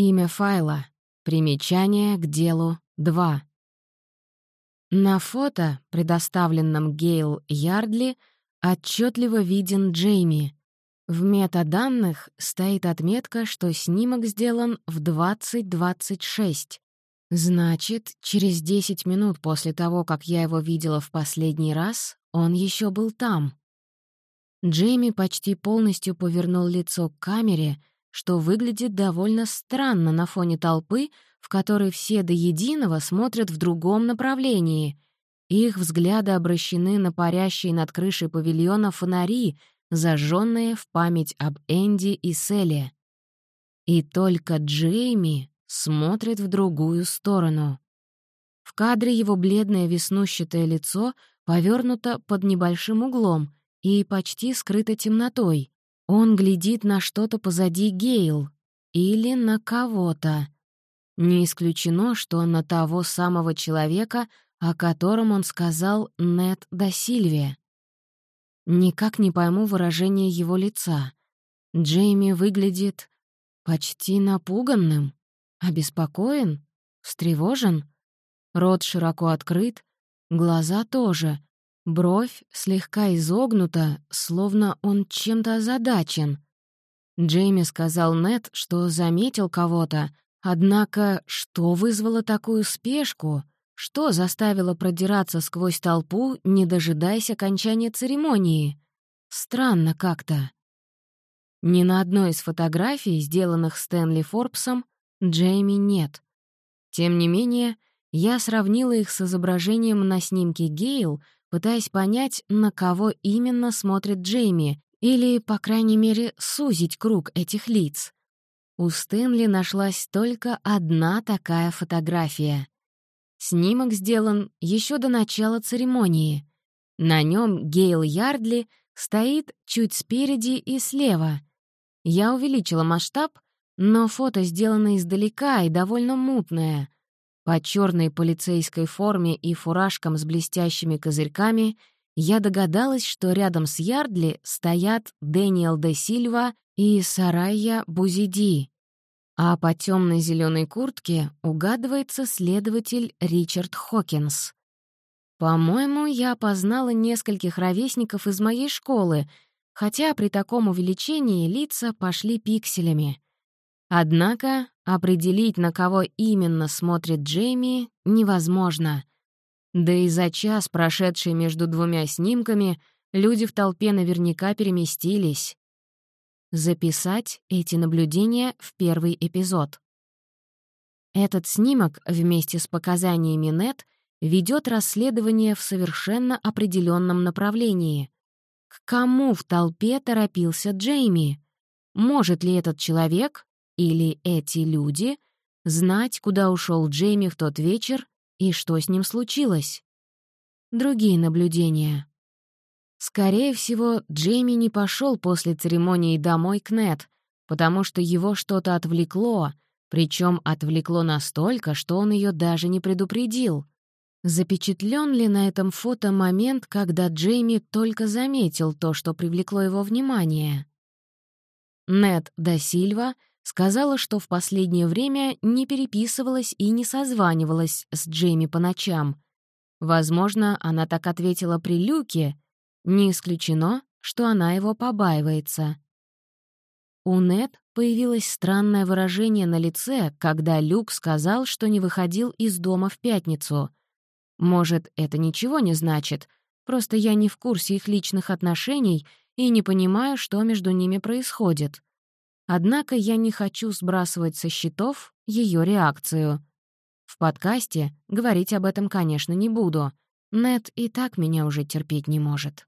Имя файла. Примечание к делу 2. На фото, предоставленном Гейл Ярдли, отчетливо виден Джейми. В метаданных стоит отметка, что снимок сделан в 2026. Значит, через 10 минут после того, как я его видела в последний раз, он еще был там. Джейми почти полностью повернул лицо к камере, что выглядит довольно странно на фоне толпы, в которой все до единого смотрят в другом направлении. Их взгляды обращены на парящие над крышей павильона фонари, зажженные в память об Энди и Селе. И только Джейми смотрит в другую сторону. В кадре его бледное веснущатое лицо повернуто под небольшим углом и почти скрыто темнотой. Он глядит на что-то позади Гейл или на кого-то. Не исключено, что на того самого человека, о котором он сказал Нет да Сильвия. Никак не пойму выражение его лица. Джейми выглядит почти напуганным, обеспокоен, встревожен. Рот широко открыт, глаза тоже. Бровь слегка изогнута, словно он чем-то озадачен. Джейми сказал Нет, что заметил кого-то, однако что вызвало такую спешку — что заставило продираться сквозь толпу, не дожидаясь окончания церемонии? Странно как-то. Ни на одной из фотографий, сделанных Стэнли Форбсом, Джейми нет. Тем не менее, я сравнила их с изображением на снимке Гейл, пытаясь понять, на кого именно смотрит Джейми, или, по крайней мере, сузить круг этих лиц. У Стэнли нашлась только одна такая фотография — Снимок сделан еще до начала церемонии. На нем Гейл Ярдли стоит чуть спереди и слева. Я увеличила масштаб, но фото сделано издалека и довольно мутное. По черной полицейской форме и фуражкам с блестящими козырьками я догадалась, что рядом с Ярдли стоят Дэниел де Сильва и Сарайя Бузиди а по темной зеленой куртке угадывается следователь Ричард Хокинс. По-моему, я опознала нескольких ровесников из моей школы, хотя при таком увеличении лица пошли пикселями. Однако определить, на кого именно смотрит Джейми, невозможно. Да и за час, прошедший между двумя снимками, люди в толпе наверняка переместились. Записать эти наблюдения в первый эпизод. Этот снимок вместе с показаниями Нет ведет расследование в совершенно определенном направлении. К кому в толпе торопился Джейми? Может ли этот человек или эти люди знать, куда ушел Джейми в тот вечер и что с ним случилось? Другие наблюдения. Скорее всего, Джейми не пошел после церемонии домой к Нет, потому что его что-то отвлекло, причем отвлекло настолько, что он ее даже не предупредил. Запечатлен ли на этом фото момент, когда Джейми только заметил то, что привлекло его внимание? Нет да Сильва сказала, что в последнее время не переписывалась и не созванивалась с Джейми по ночам. Возможно, она так ответила при Люке — не исключено, что она его побаивается. У Нет появилось странное выражение на лице, когда Люк сказал, что не выходил из дома в пятницу. Может, это ничего не значит, просто я не в курсе их личных отношений и не понимаю, что между ними происходит. Однако я не хочу сбрасывать со счетов ее реакцию. В подкасте говорить об этом, конечно, не буду. Нет и так меня уже терпеть не может.